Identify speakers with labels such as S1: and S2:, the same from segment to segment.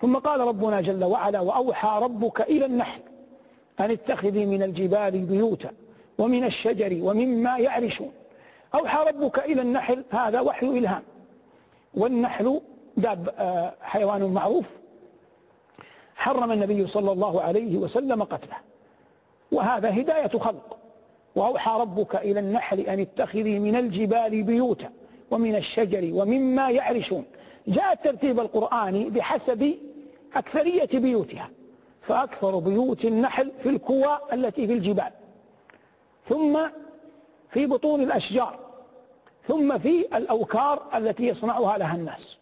S1: ثم قال ربنا جل وعلا وأوحى ربك إلى النحل أن اتخذي من الجبال بيوتا ومن الشجر ومما يعرشون. أوحى ربك إلى النحل هذا وحي إلهام. والنحل داب آه، حيوان معروف. حرم النبي صلى الله عليه وسلم قتله. وهذا هداية خلق. وأوحى ربك إلى النحل أن اتخذي من الجبال بيوتا ومن الشجر ومما يعرشون. جاء الترتيب القرآني بحسب أكثرية بيوتها فأكثر بيوت النحل في الكوى التي في الجبال. ثم في بطون الأشجار ثم في الأوكار التي يصنعها لها الناس.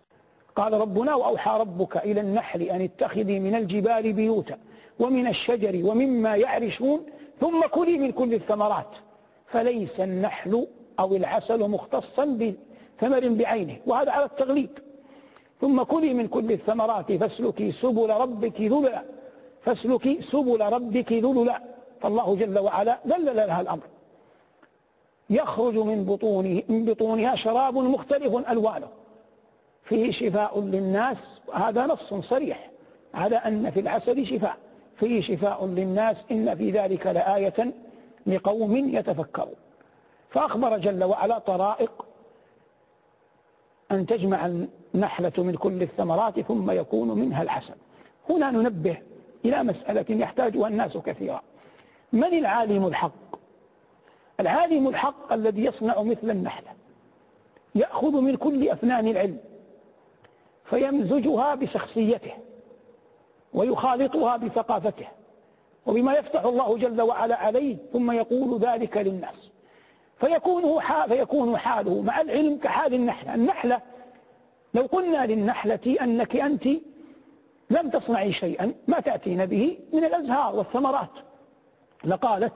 S1: قال ربنا وأوحى ربك إلى النحل أن اتخذي من الجبال بيوتا ومن الشجر ومما يعرشون ثم كلي من كل الثمرات. فليس النحل أو العسل مختصا بثمر بعينه. وهذا على التغليب. ثم كلي من كل الثمرات فاسلكي سبل ربك ذللا. فاسلكي سبل ربك ذللا. فالله جل وعلا ذلل لها الأمر. يخرج من بطونه من بطونها شراب مختلف ألوانه. فيه شفاء للناس. هذا نص صريح. على أن في العسل شفاء. فيه شفاء للناس. إن في ذلك لآية لقوم يتفكرون. فأخبر جل وعلا طرائق أن تجمع النحلة من كل الثمرات ثم يكون منها الحسن. هنا ننبه إلى مسألة يحتاجها الناس كثيرا. من العالم الحق؟ العالم الحق الذي يصنع مثل النحلة. يأخذ من كل أفنان العلم. فيمزجها بشخصيته. ويخالطها بثقافته. وبما يفتح الله جل وعلا عليه ثم يقول ذلك للناس. فيكون فيكون حاله مع العلم كحال النحلة. النحلة لو قلنا للنحلة أنك أنت لم تصنعي شيئا ما تأتين به من الأزهار والثمرات. لقالت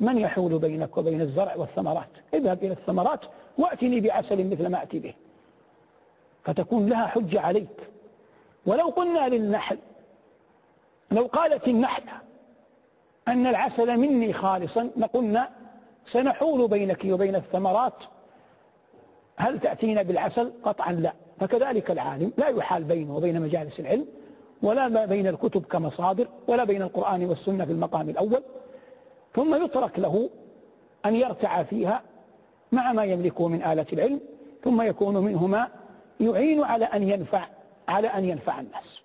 S1: من يحول بينك وبين الزرع والثمرات؟ اذهب إلى الثمرات وأتني بعسل مثل ما أتي به. فتكون لها حجة عليك. ولو قلنا للنحل لو قالت النحلة أن العسل مني خالصا لقلنا سنحول بينك وبين الثمرات. هل تأتينا بالعسل؟ قطعا لا. فكذلك العالم لا يحال بينه وبين مجالس العلم ولا بين الكتب كمصادر ولا بين القرآن والسنة في المقام الأول ثم يترك له أن يرتع فيها مع ما يملكه من آلة العلم ثم يكون منه ما يعين على أن ينفع على أن ينفع الناس.